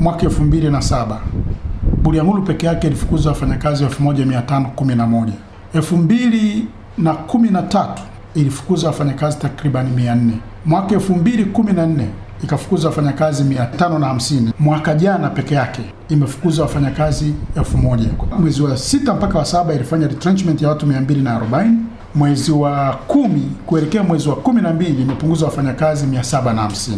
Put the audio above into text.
mwaka 2007 Bulyanhulu peke yake ilifukuza wafanyakazi 1511. 2013 ilifukuza wafanyakazi takribani 400. Mwaka 2014 ikafukuza wafanyakazi 550. Mwaka jana peke yake imefukuza wafanyakazi 1000. Mwezi wa sita mpaka wa saba ilifanya retrenchment ya watu 240. Mwezi wa kumi kuelekea mwezi wa kumi na mbili imepunguza wafanyakazi 750.